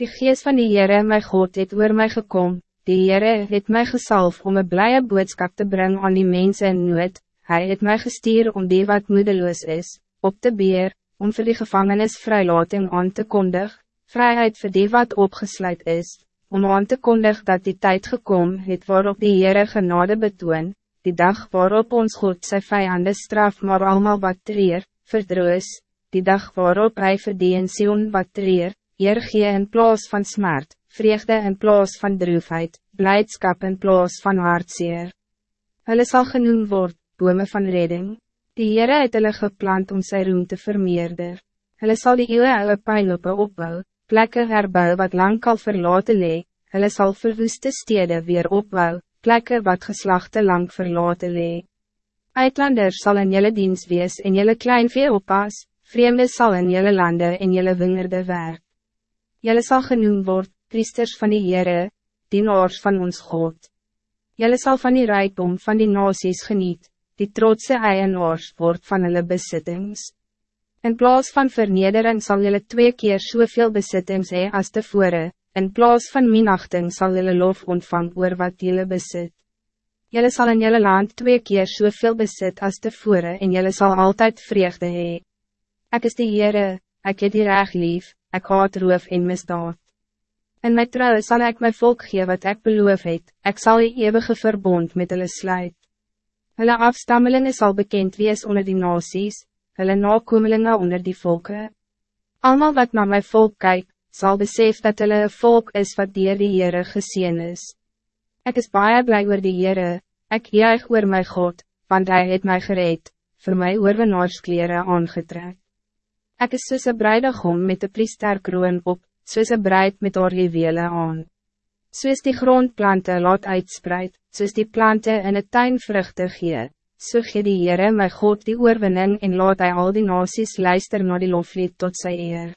Die geest van die Heere my God het oor my gekom, die Heere het my gesalf om een blije boodskap te brengen aan die mensen in nood, Hij het mij gestuur om die wat moedeloos is, op te beer, om voor die gevangenis vrijlating aan te kondig, vrijheid voor die wat opgesluit is, om aan te kondig dat die tijd gekomen het waarop die Heere genade betoon, die dag waarop ons God sy vijanden straf maar allemaal battereer, verdroos, die dag waarop hij verdien Sion battereer, eer gee in plaas van smart, vreugde in plaas van droefheid, blijdschap in plaas van hartseer. Hulle sal genoemd word, bome van redding. Die Heere het hulle geplant om sy roem te vermeerder. Hulle sal die eeuwe ouwe pijnlope opbou, plekke herbou wat lang al verlaten lee, hulle sal verwoeste stede weer opbou, plekke wat geslachte lang verlaten lee. Uitlanders zal in jelle dienst wees en jelle klein vee oppas, vreemde zal in jelle lande en jelle wingerde werk. Jelle zal genoemd worden, priesters van die Heere, dienaars van ons God. Jelle zal van die rijkdom van die nasies geniet, die trotse eienaars word van hulle besittings. In plaas van vernedering zal julle twee keer soveel besittings hee as tevore, in plaas van minachting zal julle lof ontvang oor wat julle besit. Julle zal in julle land twee keer soveel besit as tevore en julle zal altijd vreugde hee. Ek is die Heere, ek het die reg lief, ek haat roof en misdaad. In my trouwe sal ek my volk gee wat ek beloof het, ek sal die eeuwige verbond met hulle sluit. Hulle afstammelingen zal bekend wees onder die nasies, hulle nakomelingen onder die volken. Almal wat naar mijn volk kijkt, zal besef dat hulle een volk is wat dier die Heere gezien is. Ik is baie blij oor die Heere, ek juig oor my God, want hij het mij gereed, voor mij oorwinaarskleren aangetrek. Ik is soos een bruidegom met de priesterkroon op, soos een bruid met orgewele aan soos die grondplante laat uitspreid, soos die plante in het tuin vruchte gee, so gee die Heere my God die oorwinning en laat hij al die nasies luister naar die loflied tot sy eer.